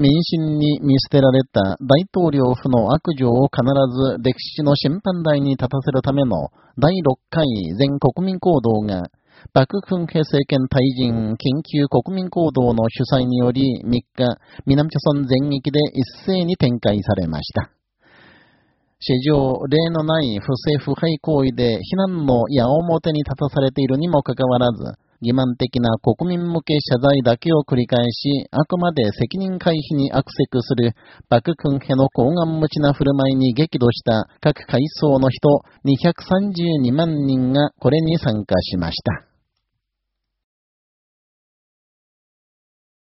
民心に見捨てられた大統領府の悪女を必ず歴史の審判台に立たせるための第6回全国民行動が、パク・クンヘ政権退陣緊急国民行動の主催により3日、南朝村全域で一斉に展開されました。史上例のない不正腐敗行為で非難の矢面に立たされているにもかかわらず、欺瞞的な国民向け謝罪だけを繰り返し、あくまで責任回避に悪せする、パククンヘの高顔持ちな振る舞いに激怒した各階層の人232万人がこれに参加しました。